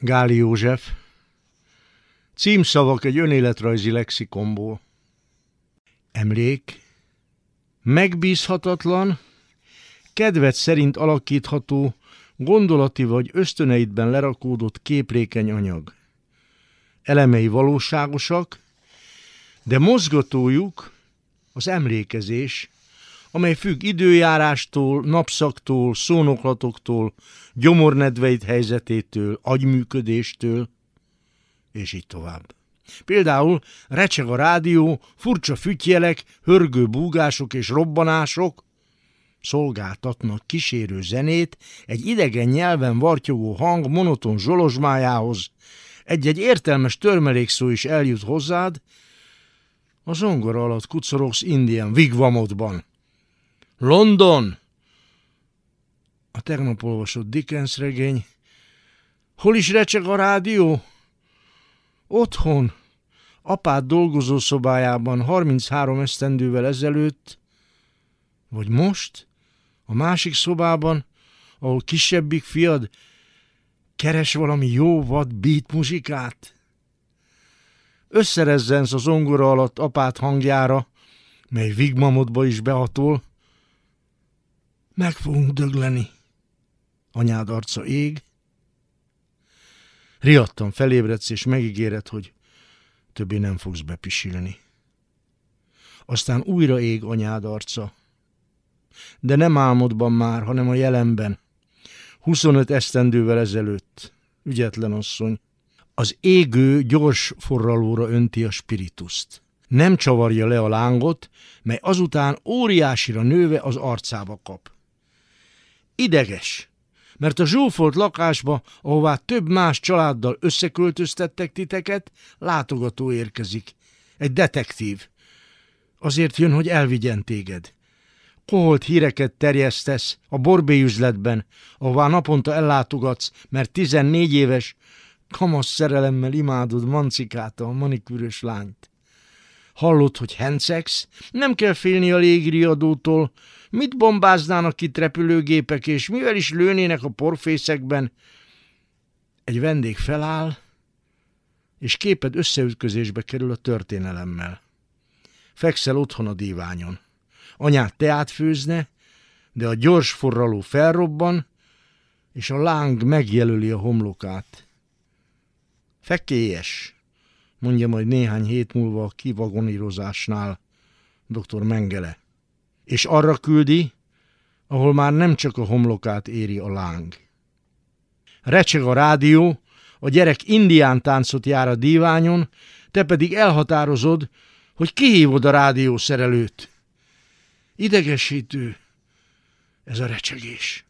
Gáli József. Címszavak egy önéletrajzi lexikomból. Emlék. Megbízhatatlan, kedvet szerint alakítható, gondolati vagy ösztöneidben lerakódott képlékeny anyag. Elemei valóságosak, de mozgatójuk az emlékezés, amely függ időjárástól, napszaktól, szónoklatoktól, gyomornedveit helyzetétől, agyműködéstől, és így tovább. Például recseg a rádió, furcsa fütyjelek, hörgő búgások és robbanások, szolgáltatnak kísérő zenét egy idegen nyelven vartyogó hang monoton zsolozsmájához, egy-egy értelmes törmelékszó is eljut hozzád, a zongora alatt kucorogsz Indian Wigwamodban. London! A tegnap olvasott Dickens regény. Hol is recseg a rádió? Otthon, apád dolgozó szobájában 33 esztendővel ezelőtt, vagy most, a másik szobában, ahol kisebbik fiad keres valami jó vad beat muzsikát? Összerezzensz az zongora alatt apát hangjára, mely vigmamodba is behatol. Meg fogunk dögleni. Anyád arca ég. Riadtan felébredsz, és megígéred, hogy többé nem fogsz bepisilni. Aztán újra ég anyád arca. De nem álmodban már, hanem a jelenben. 25 esztendővel ezelőtt. Ügyetlen asszony. Az égő gyors forralóra önti a spirituszt. Nem csavarja le a lángot, mely azután óriásira nőve az arcába kap. Ideges, mert a zsúfolt lakásba, ahová több más családdal összeköltöztettek titeket, látogató érkezik. Egy detektív. Azért jön, hogy elvigyen téged. Koholt híreket terjesztesz a borbély üzletben, ahová naponta ellátogatsz, mert 14 éves, kamasz szerelemmel imádod Mancikát, a manikűrös lányt. Hallod, hogy hencex? Nem kell félni a légriadótól. Mit bombáznának itt repülőgépek, és mivel is lőnének a porfészekben? Egy vendég feláll, és képed összeütközésbe kerül a történelemmel. Fekszel otthon a díványon. Anyád teát főzne, de a gyors forraló felrobban, és a láng megjelöli a homlokát. Fekélyes, mondja majd néhány hét múlva a kivagonírozásnál dr. Mengele. És arra küldi, ahol már nem csak a homlokát éri a láng. Recseg a rádió, a gyerek indián táncot jár a díványon, te pedig elhatározod, hogy kihívod a rádiószerelőt. Idegesítő ez a recsegés.